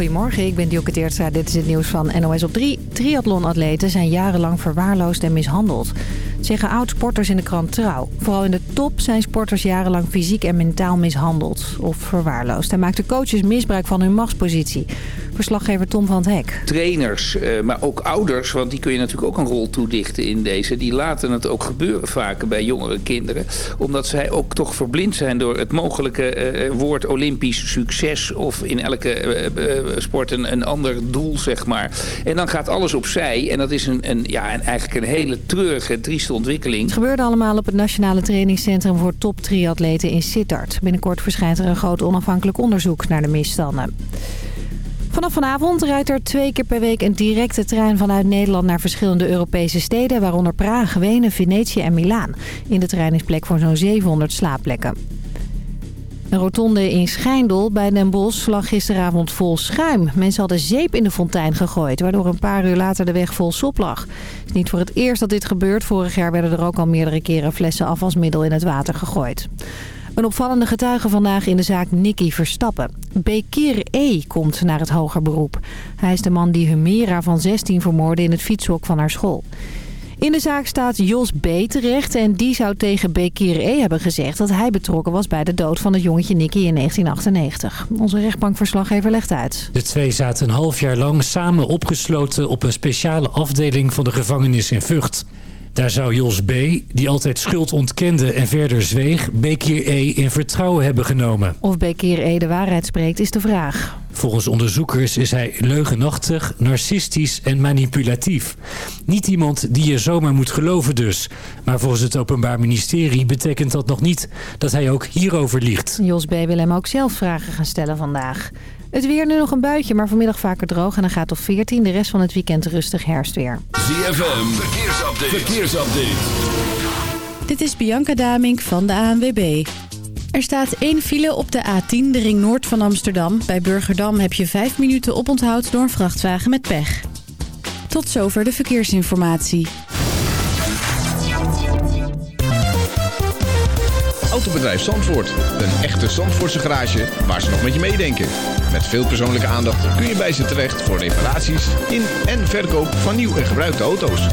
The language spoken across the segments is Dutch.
Goedemorgen, ik ben Dioke Teertstra. Dit is het nieuws van NOS op 3. Triathlonatleten zijn jarenlang verwaarloosd en mishandeld. zeggen oud-sporters in de krant Trouw. Vooral in de top zijn sporters jarenlang fysiek en mentaal mishandeld of verwaarloosd. Hij maakte coaches misbruik van hun machtspositie. Verslaggever Tom van het Hek. Trainers, eh, maar ook ouders, want die kun je natuurlijk ook een rol toedichten in deze. Die laten het ook gebeuren vaak bij jongere kinderen. Omdat zij ook toch verblind zijn door het mogelijke eh, woord Olympisch succes. Of in elke sport een, een ander doel, zeg maar. En dan gaat alles opzij. En dat is een, een, ja, een, eigenlijk een hele treurige, trieste ontwikkeling. Het gebeurde allemaal op het Nationale Trainingscentrum voor top triatleten in Sittard. Binnenkort verschijnt er een groot onafhankelijk onderzoek naar de misstanden. Vanaf vanavond rijdt er twee keer per week een directe trein vanuit Nederland naar verschillende Europese steden, waaronder Praag, Wenen, Venetië en Milaan. In de trein is plek voor zo'n 700 slaapplekken. Een rotonde in Schijndel bij Den Bosch lag gisteravond vol schuim. Mensen hadden zeep in de fontein gegooid, waardoor een paar uur later de weg vol sop lag. Het is niet voor het eerst dat dit gebeurt. Vorig jaar werden er ook al meerdere keren flessen afwasmiddel in het water gegooid. Een opvallende getuige vandaag in de zaak Nicky Verstappen. Bekir E. komt naar het hoger beroep. Hij is de man die Humera van 16 vermoordde in het fietshok van haar school. In de zaak staat Jos B. terecht en die zou tegen Bekir E. hebben gezegd dat hij betrokken was bij de dood van het jongetje Nicky in 1998. Onze rechtbankverslaggever legt uit. De twee zaten een half jaar lang samen opgesloten op een speciale afdeling van de gevangenis in Vught. Daar zou Jos B., die altijd schuld ontkende en verder zweeg... Bekir E. in vertrouwen hebben genomen. Of Bekir E. de waarheid spreekt, is de vraag. Volgens onderzoekers is hij leugenachtig, narcistisch en manipulatief. Niet iemand die je zomaar moet geloven dus. Maar volgens het Openbaar Ministerie betekent dat nog niet dat hij ook hierover liegt. Jos B. wil hem ook zelf vragen gaan stellen vandaag. Het weer nu nog een buitje, maar vanmiddag vaker droog en dan gaat op 14. De rest van het weekend rustig herfstweer. ZFM, verkeersupdate. verkeersupdate. Dit is Bianca Damink van de ANWB. Er staat één file op de A10, de ring noord van Amsterdam. Bij Burgerdam heb je vijf minuten oponthoud door een vrachtwagen met pech. Tot zover de verkeersinformatie. Autobedrijf Zandvoort. Een echte Zandvoortse garage waar ze nog met je meedenken. Met veel persoonlijke aandacht kun je bij ze terecht voor reparaties in en verkoop van nieuw en gebruikte auto's.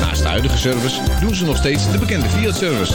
Naast de huidige service doen ze nog steeds de bekende Fiat-service.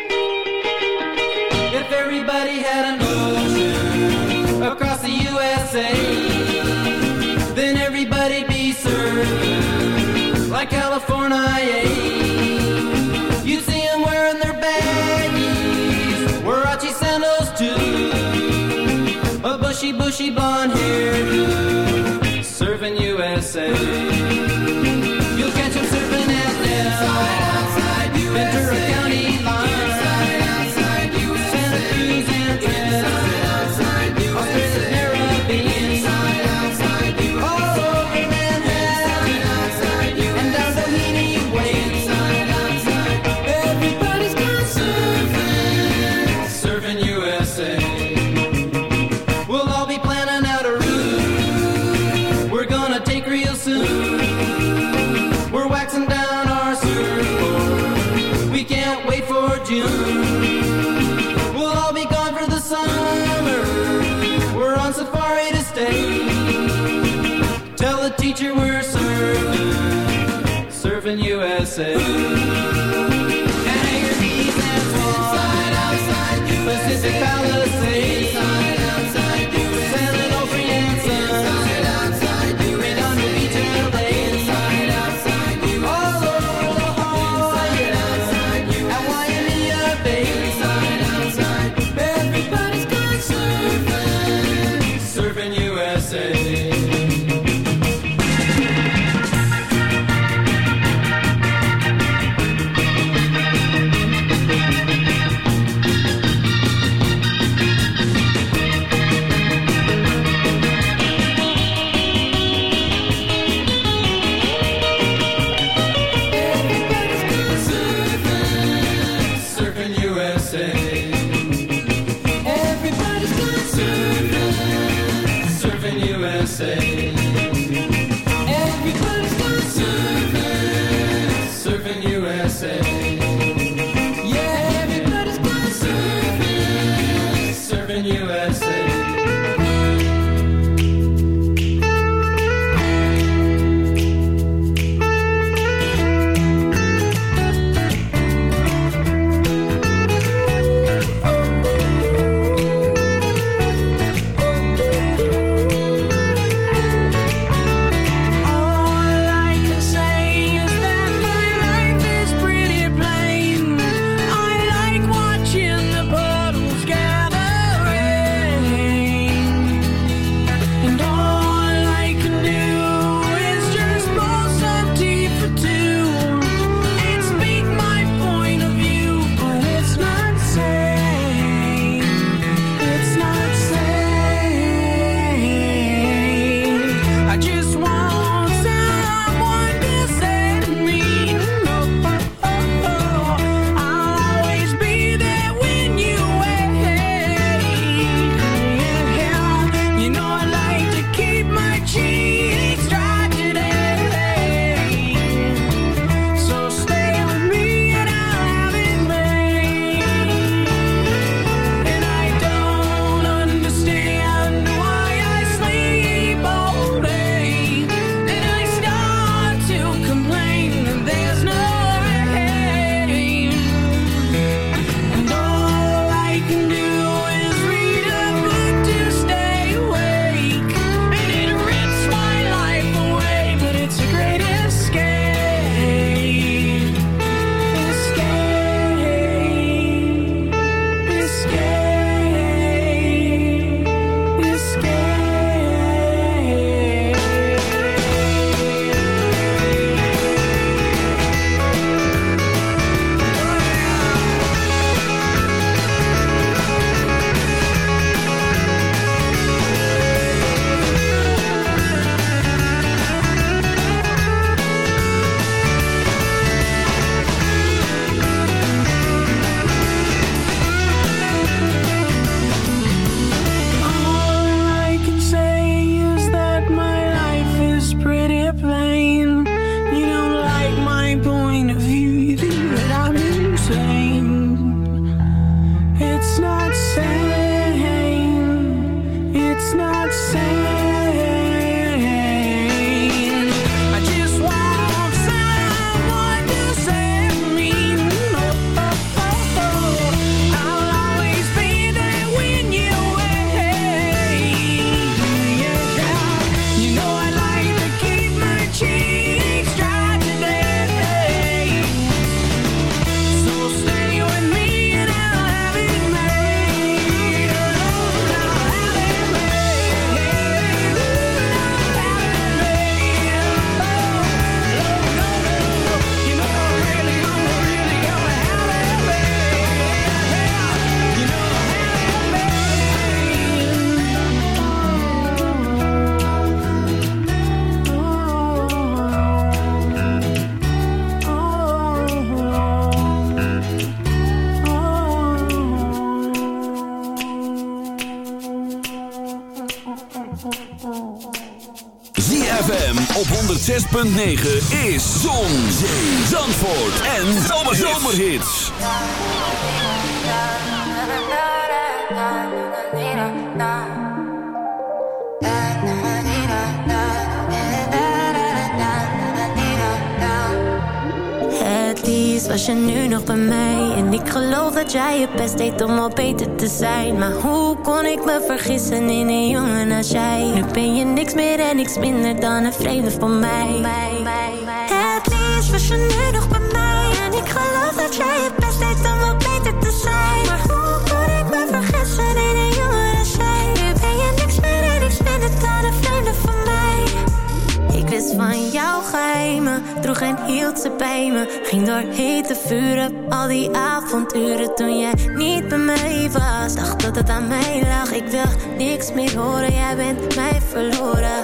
If everybody had an ocean across the USA, then everybody'd be served like California. You see them wearing their baggies, Warachi sandals too, a bushy, bushy blonde hairdo, serving USA. say. Pacific Palace. 106.9 is Zon, Zee, Zandvoort en Zomerhits. Het liefst was je nu nog bij mij. En ik geloof dat jij je best deed om al beter te zijn. Maar hoe kon ik me vergissen in een jongen als jij? Nu ben je niks meer en niks minder dan een vreemde van mij was je nu nog bij mij En ik geloof dat jij je best deed om al beter te zijn Maar hoe kon ik me vergissen in een jongen als jij Nu ben je niks meer en niks minder dan een vreemde van mij ik wist van jouw geheimen, droeg en hield ze bij me. Ging door hete vuren, al die avonturen toen jij niet bij mij was. Dacht dat het aan mij lag, ik wil niks meer horen, jij bent mij verloren.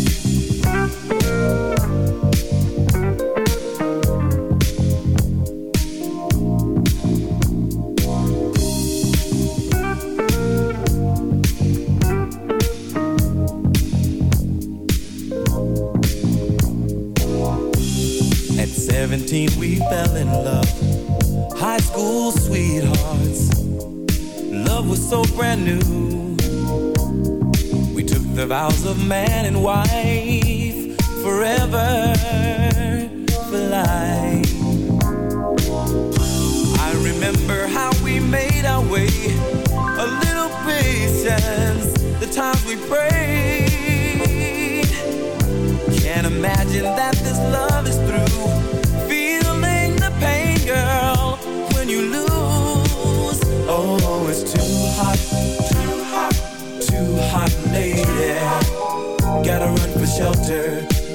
Vows of man and wife forever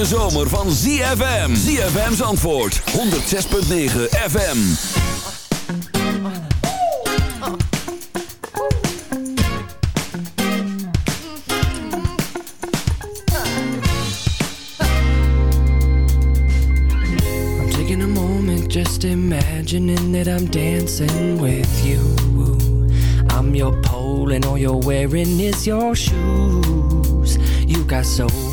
hete zomer van ZFM. ZFM's antwoord 106.9 FM. I'm taking a moment just imagining that I'm dancing with you. I'm your pole and all you're wearing is your shoes. You got soul,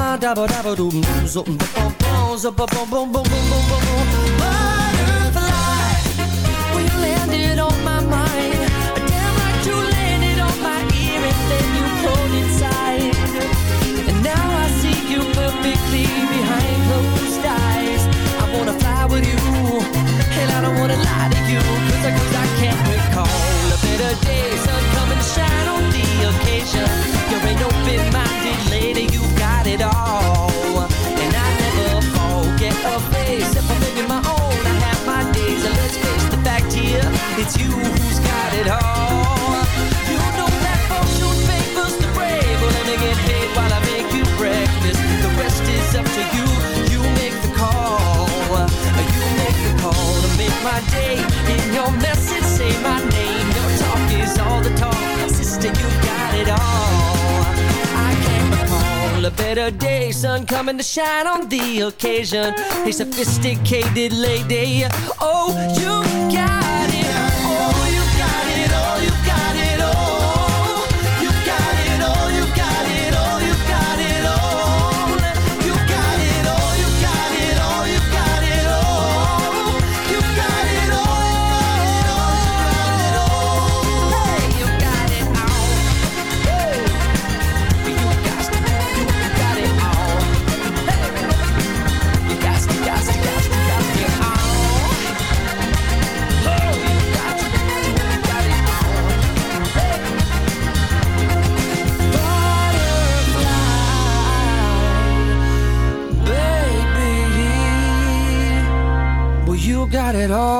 Zabba-dabba, ba-dabba-dum, zup, ba-ba, dabba-dabba-dum, zup, ba-bum, zup, ba-bum, bum, bum, bum, bum, bum. Butterfly, when you landed on my mind, damn right you landed on my ear and then you pulled inside. And now I see you perfectly behind closed eyes. I wanna fly with you, and I don't wanna lie to you, cause I, cause I can't recall a better day. Sun come and shine on the occasion. All. You know that favors the brave. Get paid while I make you breakfast. The rest is up to you. You make the call. You make the call to make my day. In your message, say my name. Your talk is all the talk. Sister, you got it all. I a better day. Sun coming to shine on the occasion. A sophisticated lady. Oh, you got got it all.